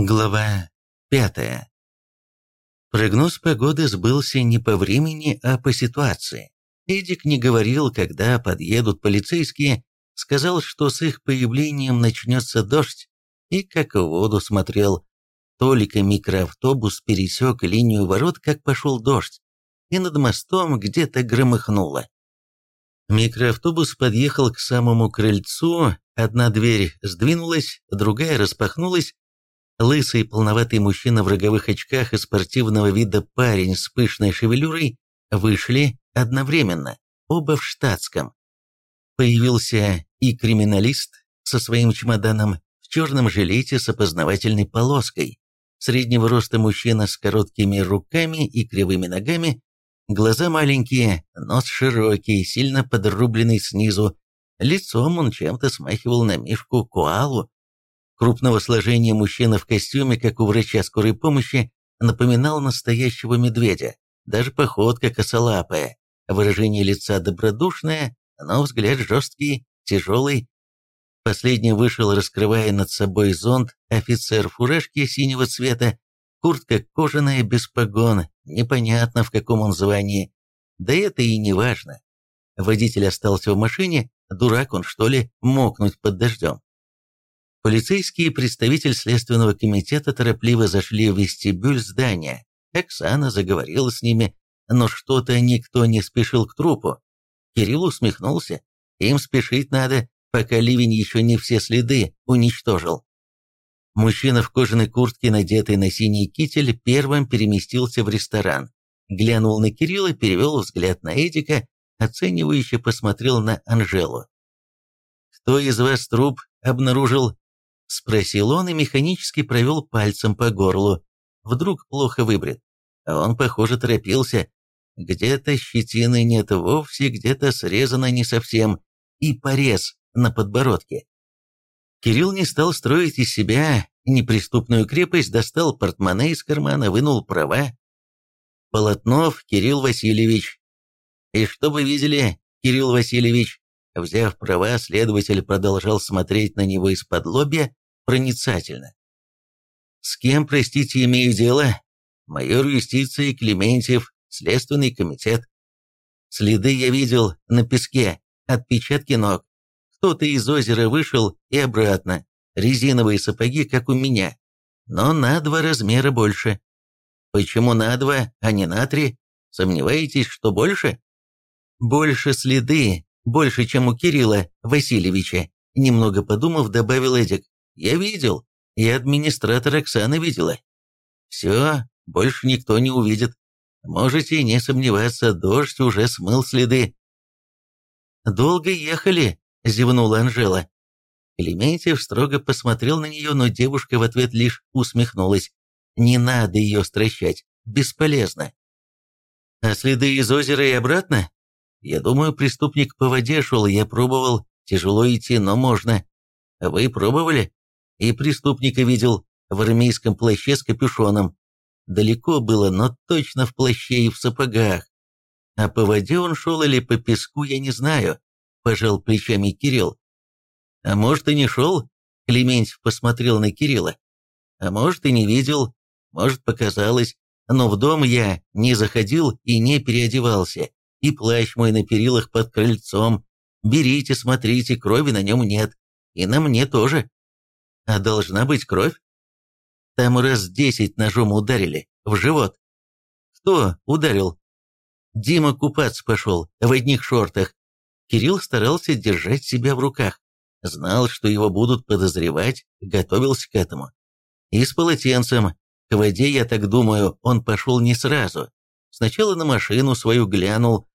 Глава пятая. Прогноз погоды сбылся не по времени, а по ситуации. Эдик не говорил, когда подъедут полицейские, сказал, что с их появлением начнется дождь, и как в воду смотрел. Только микроавтобус пересек линию ворот, как пошел дождь, и над мостом где-то громыхнуло. Микроавтобус подъехал к самому крыльцу, одна дверь сдвинулась, другая распахнулась, Лысый полноватый мужчина в роговых очках и спортивного вида парень с пышной шевелюрой вышли одновременно, оба в штатском. Появился и криминалист со своим чемоданом в черном жилете с опознавательной полоской, среднего роста мужчина с короткими руками и кривыми ногами, глаза маленькие, нос широкий, сильно подрубленный снизу, лицом он чем-то смахивал на мишку куалу, Крупного сложения мужчина в костюме, как у врача скорой помощи, напоминал настоящего медведя. Даже походка косолапая, выражение лица добродушное, но взгляд жесткий, тяжелый. Последний вышел, раскрывая над собой зонт, офицер фуражки синего цвета, куртка кожаная, без погон, непонятно в каком он звании. Да это и не важно. Водитель остался в машине, дурак он что ли, мокнуть под дождем. Полицейский и представитель Следственного комитета торопливо зашли в вестибюль здания. Оксана заговорила с ними, но что-то никто не спешил к трупу. Кирилл усмехнулся. Им спешить надо, пока ливень еще не все следы уничтожил. Мужчина в кожаной куртке, надетый на синий китель, первым переместился в ресторан. Глянул на Кирилла, перевел взгляд на Эдика, оценивающе посмотрел на Анжелу. «Кто из вас труп обнаружил?» Спросил он и механически провел пальцем по горлу. Вдруг плохо выбрит. А он, похоже, торопился. Где-то щетины нет вовсе, где-то срезано не совсем. И порез на подбородке. Кирилл не стал строить из себя неприступную крепость, достал портмоне из кармана, вынул права. Полотнов Кирилл Васильевич. И что вы видели, Кирилл Васильевич? Взяв права, следователь продолжал смотреть на него из-под лобья, проницательно. «С кем, простите, имею дело? Майор юстиции Клементьев, Следственный комитет. Следы я видел на песке, отпечатки ног. Кто-то из озера вышел и обратно. Резиновые сапоги, как у меня, но на два размера больше. Почему на два, а не на три? Сомневаетесь, что больше? Больше следы, больше, чем у Кирилла Васильевича. Немного подумав, добавил Эдик. Я видел, и администратор Оксана видела. Все, больше никто не увидит. Можете не сомневаться, дождь уже смыл следы. «Долго ехали?» – зевнула Анжела. Клементьев строго посмотрел на нее, но девушка в ответ лишь усмехнулась. «Не надо ее стращать, бесполезно». «А следы из озера и обратно?» «Я думаю, преступник по воде шел, я пробовал. Тяжело идти, но можно. Вы пробовали?» И преступника видел в армейском плаще с капюшоном. Далеко было, но точно в плаще и в сапогах. А по воде он шел или по песку, я не знаю, пожал плечами Кирилл. А может и не шел? Клементьев посмотрел на Кирилла. А может и не видел, может показалось, но в дом я не заходил и не переодевался, и плащ мой на перилах под крыльцом. Берите, смотрите, крови на нем нет, и на мне тоже. А должна быть кровь? Там раз десять ножом ударили, в живот. Кто ударил? Дима купаться пошел, в одних шортах. Кирилл старался держать себя в руках. Знал, что его будут подозревать, готовился к этому. И с полотенцем. К воде, я так думаю, он пошел не сразу. Сначала на машину свою глянул.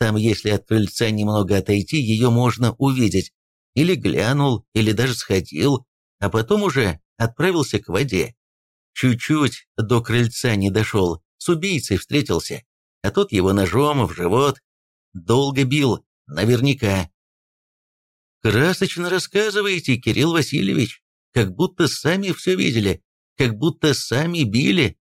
Там, если от крыльца немного отойти, ее можно увидеть. Или глянул, или даже сходил, а потом уже отправился к воде. Чуть-чуть до крыльца не дошел, с убийцей встретился, а тот его ножом в живот. Долго бил, наверняка. Красочно рассказываете, Кирилл Васильевич, как будто сами все видели, как будто сами били.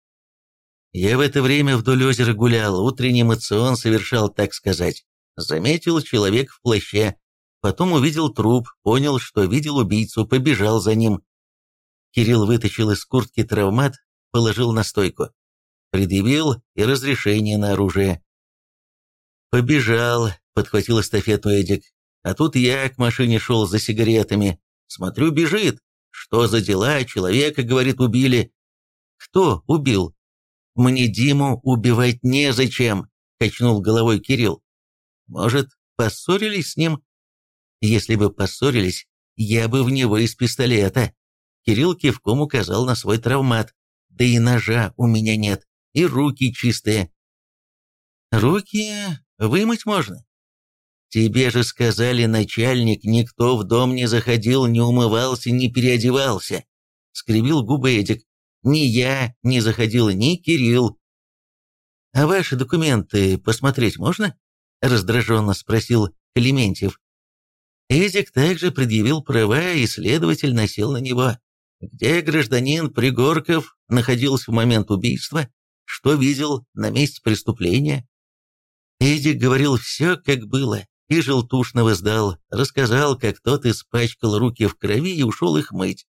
Я в это время вдоль озера гулял, утренний мацион совершал, так сказать. Заметил человек в плаще, Потом увидел труп, понял, что видел убийцу, побежал за ним. Кирилл вытащил из куртки травмат, положил на стойку. Предъявил и разрешение на оружие. «Побежал», — подхватил эстафету Эдик. «А тут я к машине шел за сигаретами. Смотрю, бежит. Что за дела? Человека, говорит, убили». «Кто убил?» «Мне Диму убивать незачем», — качнул головой Кирилл. «Может, поссорились с ним?» «Если бы поссорились, я бы в него из пистолета». Кирилл кивком указал на свой травмат. «Да и ножа у меня нет, и руки чистые». «Руки вымыть можно?» «Тебе же сказали, начальник, никто в дом не заходил, не умывался, не переодевался», — скривил губы Эдик. «Ни я не заходил, ни Кирилл». «А ваши документы посмотреть можно?» — раздраженно спросил Клементьев. Эдик также предъявил права, и следователь насел на него. Где гражданин Пригорков находился в момент убийства? Что видел на месте преступления? Эдик говорил все, как было, и желтушного сдал, рассказал, как тот испачкал руки в крови и ушел их мыть.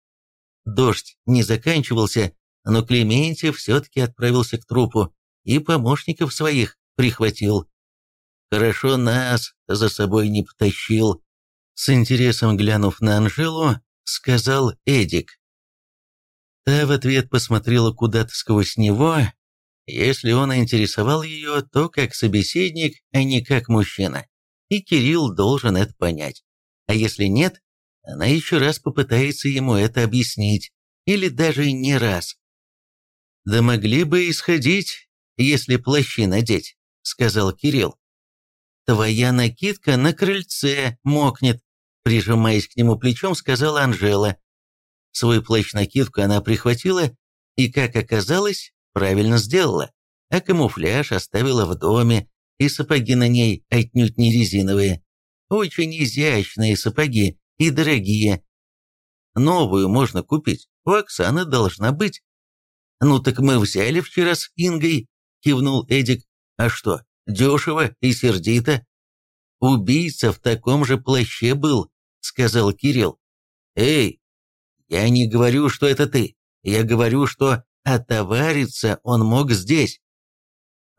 Дождь не заканчивался, но Клементьев все-таки отправился к трупу и помощников своих прихватил. Хорошо нас за собой не потащил. С интересом глянув на Анжелу, сказал Эдик. Та в ответ посмотрела куда-то сквозь него. Если он интересовал ее, то как собеседник, а не как мужчина. И Кирилл должен это понять. А если нет, она еще раз попытается ему это объяснить. Или даже не раз. «Да могли бы исходить, если плащи надеть», — сказал Кирилл. «Твоя накидка на крыльце мокнет», прижимаясь к нему плечом, сказала Анжела. Свой плащ-накидку она прихватила и, как оказалось, правильно сделала, а камуфляж оставила в доме, и сапоги на ней отнюдь не резиновые. Очень изящные сапоги и дорогие. Новую можно купить, у Оксаны должна быть. «Ну так мы взяли вчера с Ингой», — кивнул Эдик. «А что, дешево и сердито?» «Убийца в таком же плаще был», — сказал Кирилл. «Эй, я не говорю, что это ты. Я говорю, что отовариться он мог здесь».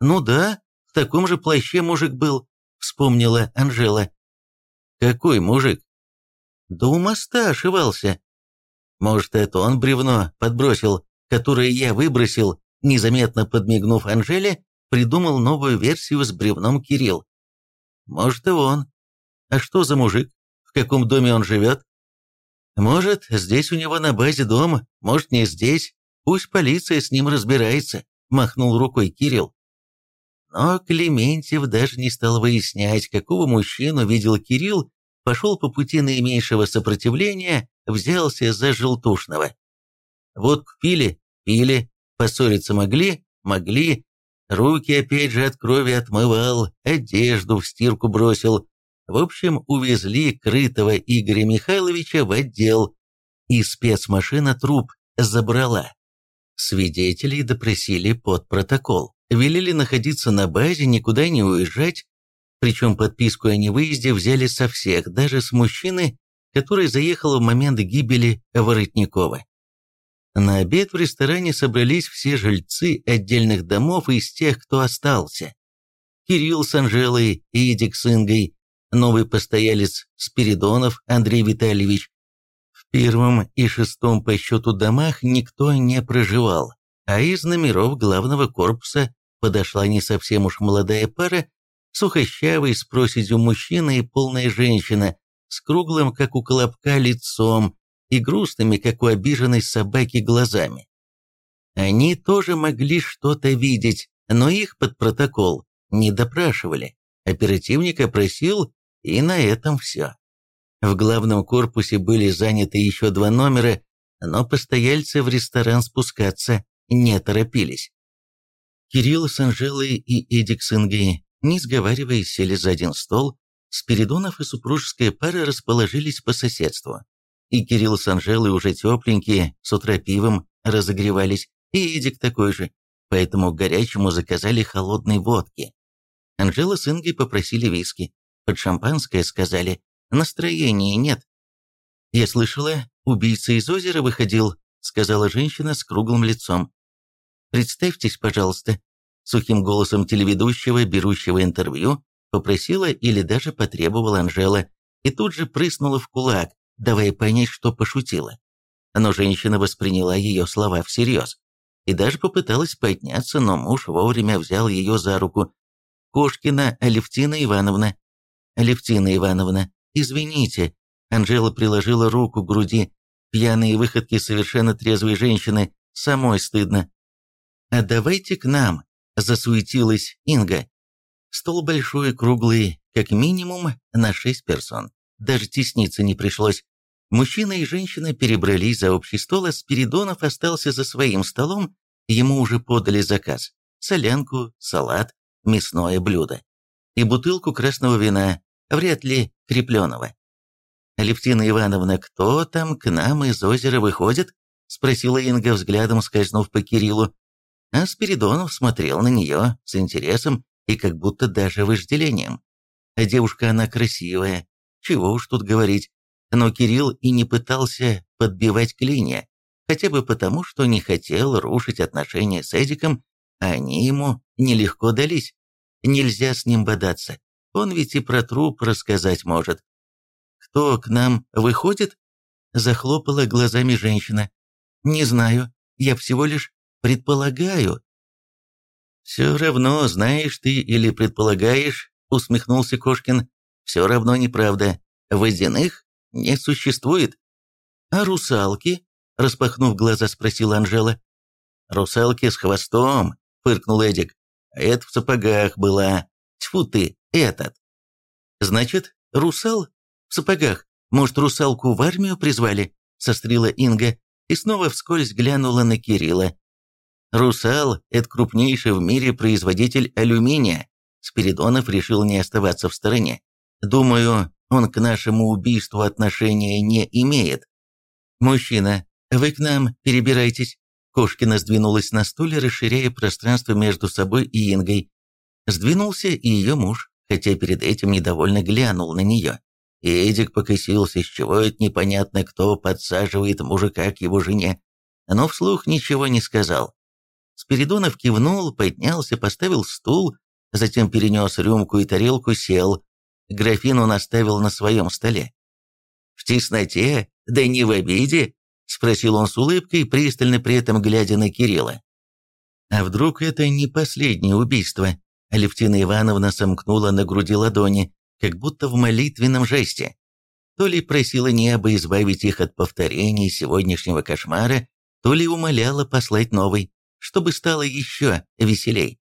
«Ну да, в таком же плаще мужик был», — вспомнила Анжела. «Какой мужик?» «Да у моста ошивался». «Может, это он бревно подбросил, которое я выбросил?» Незаметно подмигнув Анжеле, придумал новую версию с бревном Кирилл. Может, и он. А что за мужик? В каком доме он живет? Может, здесь у него на базе дома, может, не здесь. Пусть полиция с ним разбирается, махнул рукой Кирилл. Но Клементьев даже не стал выяснять, какого мужчину видел Кирилл, пошел по пути наименьшего сопротивления, взялся за желтушного. Вот пили, пили, поссориться могли, могли, Руки опять же от крови отмывал, одежду в стирку бросил. В общем, увезли крытого Игоря Михайловича в отдел, и спецмашина труп забрала. Свидетелей допросили под протокол. Велели находиться на базе, никуда не уезжать. Причем подписку о невыезде взяли со всех, даже с мужчины, который заехал в момент гибели Воротникова. На обед в ресторане собрались все жильцы отдельных домов из тех, кто остался. Кирилл с Анжелой, Эдик с Ингой, новый постоялец Спиридонов Андрей Витальевич. В первом и шестом по счету домах никто не проживал, а из номеров главного корпуса подошла не совсем уж молодая пара, сухощавый с проседью мужчина и полная женщина, с круглым, как у колобка, лицом, и грустными, как у обиженной собаки, глазами. Они тоже могли что-то видеть, но их под протокол не допрашивали. Оперативник опросил, и на этом все. В главном корпусе были заняты еще два номера, но постояльцы в ресторан спускаться не торопились. Кирилл с Анжелой и Эдик с Ингой, не сговариваясь, сели за один стол, Спиридонов и супружеская пара расположились по соседству. И Кирилл с Анжелой уже тепленькие, с утра пивом разогревались, и Эдик такой же, поэтому горячему заказали холодной водки. Анжела с Ингой попросили виски, под шампанское сказали, настроения нет. Я слышала, убийца из озера выходил, — сказала женщина с круглым лицом. «Представьтесь, пожалуйста», — сухим голосом телеведущего, берущего интервью, попросила или даже потребовала Анжела, и тут же прыснула в кулак, давая понять, что пошутила. Но женщина восприняла ее слова всерьез и даже попыталась подняться, но муж вовремя взял ее за руку. «Кошкина Алевтина Ивановна». «Алевтина Ивановна, извините». Анжела приложила руку к груди. Пьяные выходки совершенно трезвой женщины. Самой стыдно. «А давайте к нам», – засуетилась Инга. Стол большой, круглый, как минимум на шесть персон. Даже тесниться не пришлось. Мужчина и женщина перебрались за общий стол, а Спиридонов остался за своим столом, ему уже подали заказ. Солянку, салат, мясное блюдо. И бутылку красного вина, вряд ли крепленого. «Алевтина Ивановна, кто там к нам из озера выходит?» — спросила Инга, взглядом скользнув по Кириллу. А Спиридонов смотрел на нее с интересом и как будто даже вожделением. А девушка она красивая, чего уж тут говорить. Но Кирилл и не пытался подбивать клинья, хотя бы потому, что не хотел рушить отношения с Эдиком, а они ему нелегко дались. Нельзя с ним бодаться, он ведь и про труп рассказать может. «Кто к нам выходит?» Захлопала глазами женщина. «Не знаю, я всего лишь предполагаю». «Все равно, знаешь ты или предполагаешь», усмехнулся Кошкин, «все равно неправда. Водяных не существует. А русалки? Распахнув глаза, спросила Анжела. Русалки с хвостом, фыркнул Эдик. А это в сапогах была. Тьфу ты, этот. Значит, русал в сапогах. Может, русалку в армию призвали? Сострила Инга и снова вскользь глянула на Кирилла. «Русал – это крупнейший в мире производитель алюминия». Спиридонов решил не оставаться в стороне. «Думаю, он к нашему убийству отношения не имеет. Мужчина, вы к нам перебирайтесь. Кошкина сдвинулась на стуле, расширяя пространство между собой и Ингой. Сдвинулся и ее муж, хотя перед этим недовольно глянул на нее. И Эдик покосился, с чего это непонятно, кто подсаживает мужика к его жене, но вслух ничего не сказал. Спиридонов кивнул, поднялся, поставил стул, затем перенес рюмку и тарелку, сел, Графин он оставил на своем столе. «В тесноте? Да не в обиде?» – спросил он с улыбкой, пристально при этом глядя на Кирилла. «А вдруг это не последнее убийство?» Алевтина Ивановна сомкнула на груди ладони, как будто в молитвенном жесте. То ли просила небо избавить их от повторений сегодняшнего кошмара, то ли умоляла послать новый, чтобы стало еще веселей.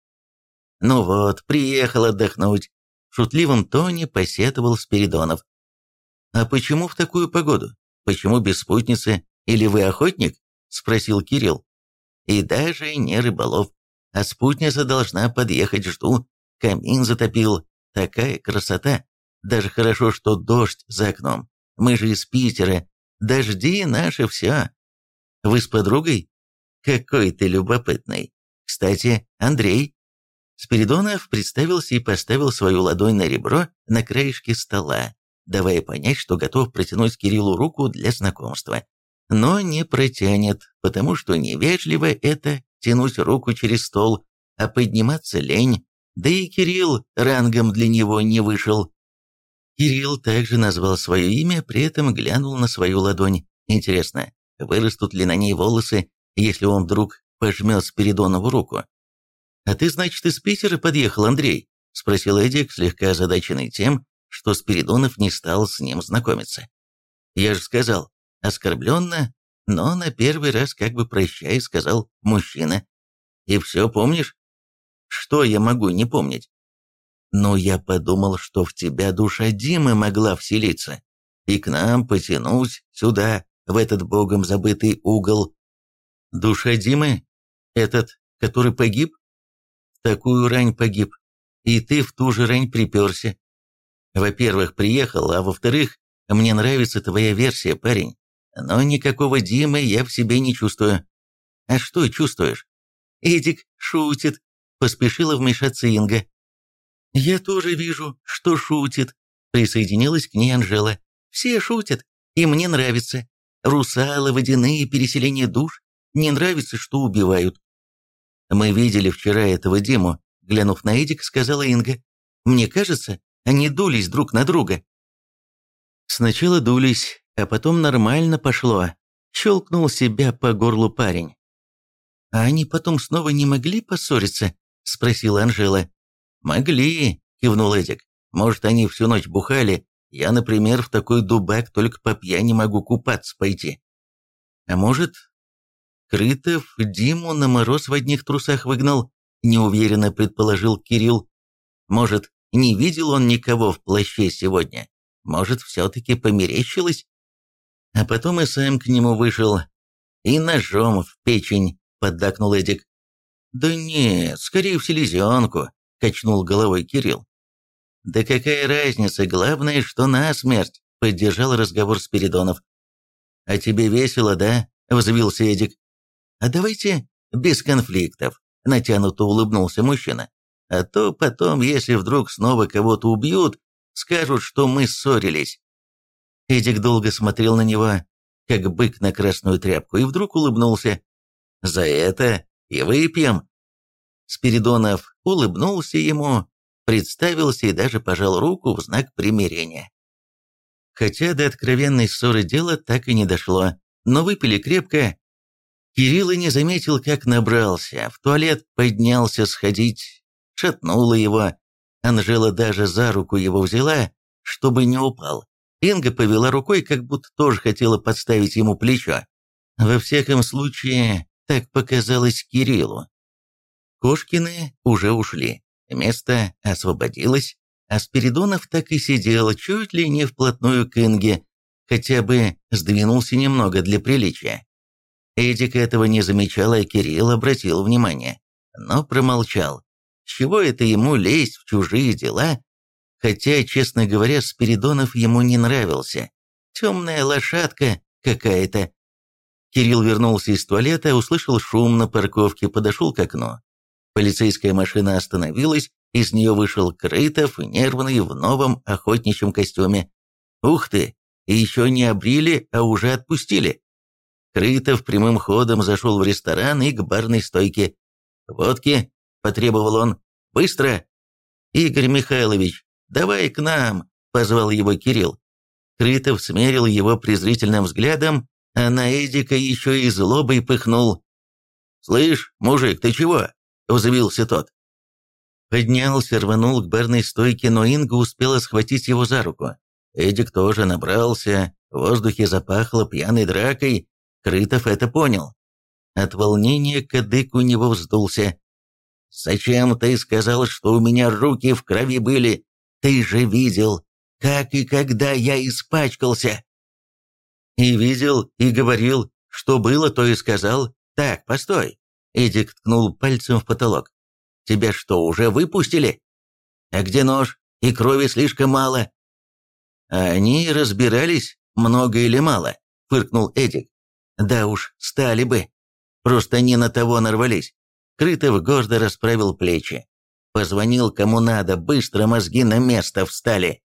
«Ну вот, приехал отдохнуть, шутливом тоне посетовал Спиридонов. «А почему в такую погоду? Почему без спутницы? Или вы охотник?» – спросил Кирилл. «И даже не рыболов. А спутница должна подъехать, жду. Камин затопил. Такая красота. Даже хорошо, что дождь за окном. Мы же из Питера. Дожди наши все. Вы с подругой? Какой ты любопытный. Кстати, Андрей, Спиридонов представился и поставил свою ладонь на ребро на краешке стола, давая понять, что готов протянуть Кириллу руку для знакомства. Но не протянет, потому что невежливо это тянуть руку через стол, а подниматься лень, да и Кирилл рангом для него не вышел. Кирилл также назвал свое имя, при этом глянул на свою ладонь. Интересно, вырастут ли на ней волосы, если он вдруг пожмет Спиридонову руку? «А ты, значит, из Питера подъехал, Андрей?» – спросил Эдик, слегка озадаченный тем, что Спиридонов не стал с ним знакомиться. «Я же сказал, оскорбленно, но на первый раз как бы прощай, сказал мужчина. И все помнишь? Что я могу не помнить? Но я подумал, что в тебя душа Димы могла вселиться, и к нам потянуть сюда, в этот богом забытый угол. Душа Димы? Этот, который погиб? такую рань погиб, и ты в ту же рань приперся. Во-первых, приехал, а во-вторых, мне нравится твоя версия, парень. Но никакого Димы я в себе не чувствую. А что чувствуешь? Эдик шутит, поспешила вмешаться Инга. Я тоже вижу, что шутит, присоединилась к ней Анжела. Все шутят, и мне нравится. Русалы, водяные, переселение душ. Не нравится, что убивают. Мы видели вчера этого Диму, глянув на Эдик, сказала Инга. Мне кажется, они дулись друг на друга. Сначала дулись, а потом нормально пошло. Щелкнул себя по горлу парень. «А они потом снова не могли поссориться?» – спросила Анжела. «Могли», – кивнул Эдик. «Может, они всю ночь бухали. Я, например, в такой дубак только по пьяни могу купаться пойти. А может, Крытов Диму на мороз в одних трусах выгнал?» – неуверенно предположил Кирилл. «Может, не видел он никого в плаще сегодня? Может, все-таки померещилось?» А потом и сам к нему вышел. И ножом в печень, поддакнул Эдик. «Да нет, скорее в селезенку», — качнул головой Кирилл. «Да какая разница, главное, что насмерть», — поддержал разговор Спиридонов. «А тебе весело, да?» — взвился Эдик. «А давайте без конфликтов», — натянуто улыбнулся мужчина. «А то потом, если вдруг снова кого-то убьют, скажут, что мы ссорились». Эдик долго смотрел на него, как бык на красную тряпку, и вдруг улыбнулся. «За это и выпьем». Спиридонов улыбнулся ему, представился и даже пожал руку в знак примирения. Хотя до откровенной ссоры дело так и не дошло, но выпили крепко. Кирилл и не заметил, как набрался, в туалет поднялся сходить, шатнуло его. Анжела даже за руку его взяла, чтобы не упал. Инга повела рукой, как будто тоже хотела подставить ему плечо. Во всяком случае, так показалось Кириллу. Кошкины уже ушли, место освободилось, а Спиридонов так и сидел чуть ли не вплотную к Инге, хотя бы сдвинулся немного для приличия. Эдик этого не замечал, а Кирилл обратил внимание, но промолчал. С чего это ему лезть в чужие дела, хотя, честно говоря, Спиридонов ему не нравился. Темная лошадка какая-то. Кирилл вернулся из туалета, услышал шум на парковке, подошел к окну. Полицейская машина остановилась, из нее вышел Крытов, нервный, в новом охотничьем костюме. «Ух ты! Еще не обрили, а уже отпустили!» Крытов прямым ходом зашел в ресторан и к барной стойке. «Водки!» – потребовал он. «Быстро!» «Игорь Михайлович, «Давай к нам!» – позвал его Кирилл. Крытов смерил его презрительным взглядом, а на Эдика еще и злобой пыхнул. «Слышь, мужик, ты чего?» – взвился тот. Поднялся, рванул к барной стойке, но Инга успела схватить его за руку. Эдик тоже набрался, в воздухе запахло пьяной дракой. Крытов это понял. От волнения кадык у него вздулся. «Зачем ты сказал, что у меня руки в крови были?» Ты же видел, как и когда я испачкался. И видел, и говорил, что было, то и сказал. Так, постой. Эдик ткнул пальцем в потолок. Тебя что, уже выпустили? А где нож? И крови слишком мало. Они разбирались, много или мало, фыркнул Эдик. Да уж, стали бы. Просто не на того нарвались. Крытов гордо расправил плечи. Позвонил кому надо, быстро мозги на место встали.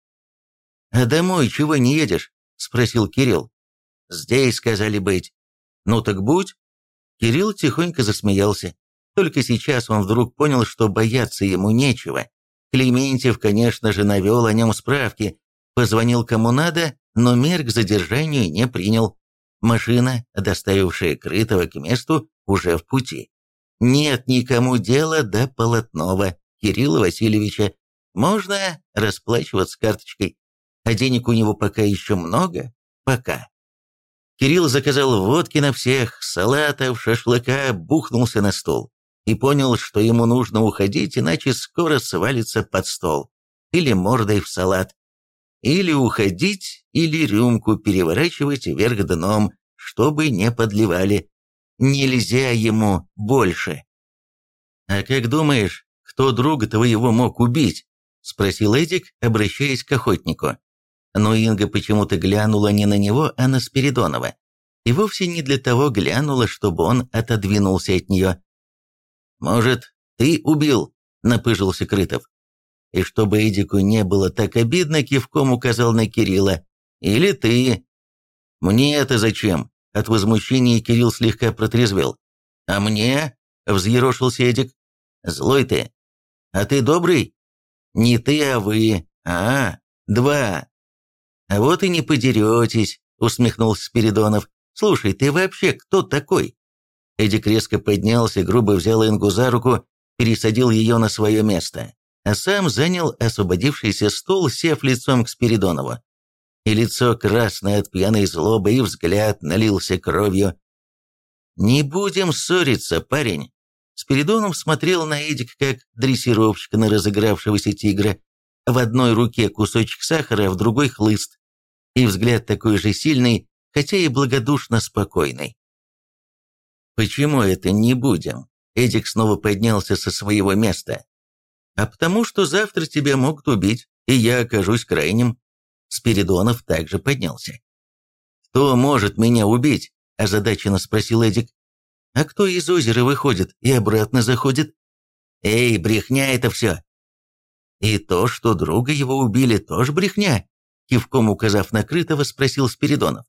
«А домой чего не едешь?» – спросил Кирилл. «Здесь, сказали быть». «Ну так будь». Кирилл тихонько засмеялся. Только сейчас он вдруг понял, что бояться ему нечего. Клементьев, конечно же, навел о нем справки, позвонил кому надо, но мер к задержанию не принял. Машина, доставившая Крытого к месту, уже в пути. Нет никому дела до Полотнова. Кирилла Васильевича. Можно расплачиваться карточкой, а денег у него пока еще много. Пока. Кирилл заказал водки на всех, салатов, шашлыка, бухнулся на стол и понял, что ему нужно уходить, иначе скоро свалится под стол или мордой в салат. Или уходить, или рюмку переворачивать вверх дном, чтобы не подливали. Нельзя ему больше. «А как думаешь, кто друга твоего мог убить?» – спросил Эдик, обращаясь к охотнику. Но Инга почему-то глянула не на него, а на Спиридонова. И вовсе не для того глянула, чтобы он отодвинулся от нее. «Может, ты убил?» – напыжился Крытов. И чтобы Эдику не было так обидно, кивком указал на Кирилла. «Или ты?» «Мне это зачем?» От возмущения Кирилл слегка протрезвел. «А мне?» — взъерошился Эдик. «Злой ты. А ты добрый?» «Не ты, а вы. А, два». «А вот и не подеретесь», — усмехнулся Спиридонов. «Слушай, ты вообще кто такой?» Эдик резко поднялся, грубо взял Ингу за руку, пересадил ее на свое место, а сам занял освободившийся стул, сев лицом к Спиридонову. И лицо красное от пьяной злобы, и взгляд налился кровью. «Не будем ссориться, парень!» Спиридонов смотрел на Эдик как дрессировщика на разыгравшегося тигра. В одной руке кусочек сахара, а в другой хлыст. И взгляд такой же сильный, хотя и благодушно спокойный. «Почему это не будем?» Эдик снова поднялся со своего места. «А потому что завтра тебя могут убить, и я окажусь крайним». Спиридонов также поднялся. «Кто может меня убить?» – озадаченно спросил Эдик. «А кто из озера выходит и обратно заходит?» «Эй, брехня это все!» «И то, что друга его убили, тоже брехня?» Кивком указав на Крытого, спросил Спиридонов.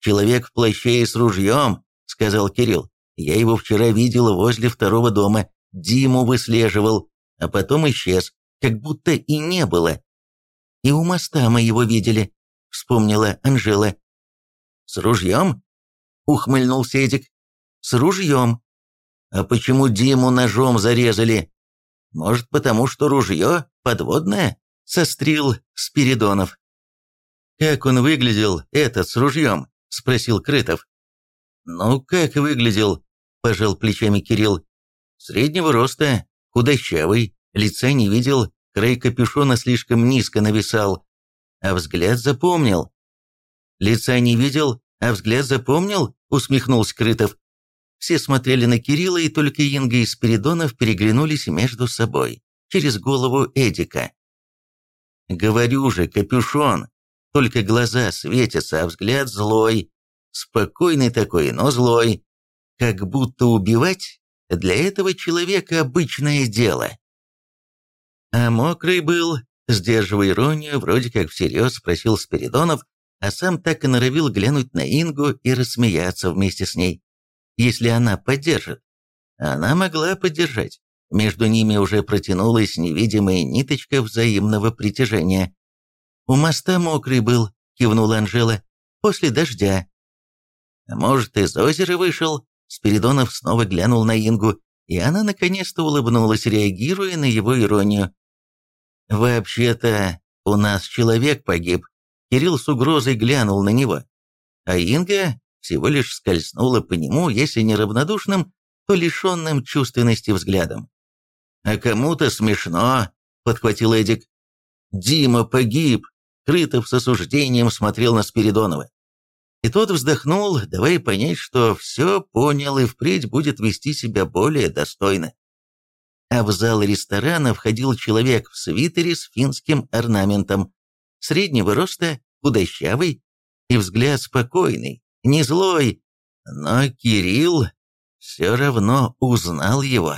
«Человек в плаще и с ружьем», — сказал Кирилл. Я его вчера видел возле второго дома, Диму выслеживал, а потом исчез, как будто и не было. И у моста мы его видели, вспомнила Анжела. С ружьем? Ухмыльнулся Эдик. С ружьем. А почему Диму ножом зарезали? Может, потому что ружье подводное? Сострил Спиридонов. «Как он выглядел, этот с ружьем?» – спросил Крытов. «Ну, как выглядел? пожал плечами Кирилл. Среднего роста, худощавый, лица не видел, край капюшона слишком низко нависал, а взгляд запомнил. «Лица не видел, а взгляд запомнил?» — усмехнулся Крытов. Все смотрели на Кирилла, и только Инга и Спиридонов переглянулись между собой, через голову Эдика. «Говорю же, капюшон, только глаза светятся, а взгляд злой. Спокойный такой, но злой как будто убивать для этого человека обычное дело. А мокрый был, сдерживая иронию, вроде как всерьез спросил Спиридонов, а сам так и норовил глянуть на Ингу и рассмеяться вместе с ней, если она поддержит. Она могла поддержать. Между ними уже протянулась невидимая ниточка взаимного притяжения. «У моста мокрый был», — кивнула Анжела, — «после дождя». «Может, из озера вышел?» Спиридонов снова глянул на Ингу, и она наконец-то улыбнулась, реагируя на его иронию. «Вообще-то у нас человек погиб». Кирилл с угрозой глянул на него. А Инга всего лишь скользнула по нему, если не равнодушным, то лишенным чувственности взглядом. «А кому-то смешно», — подхватил Эдик. «Дима погиб», — Крытов с осуждением смотрел на Спиридонова. И тот вздохнул, давая понять, что все понял и впредь будет вести себя более достойно. А в зал ресторана входил человек в свитере с финским орнаментом, среднего роста, худощавый и взгляд спокойный, не злой, но Кирилл все равно узнал его.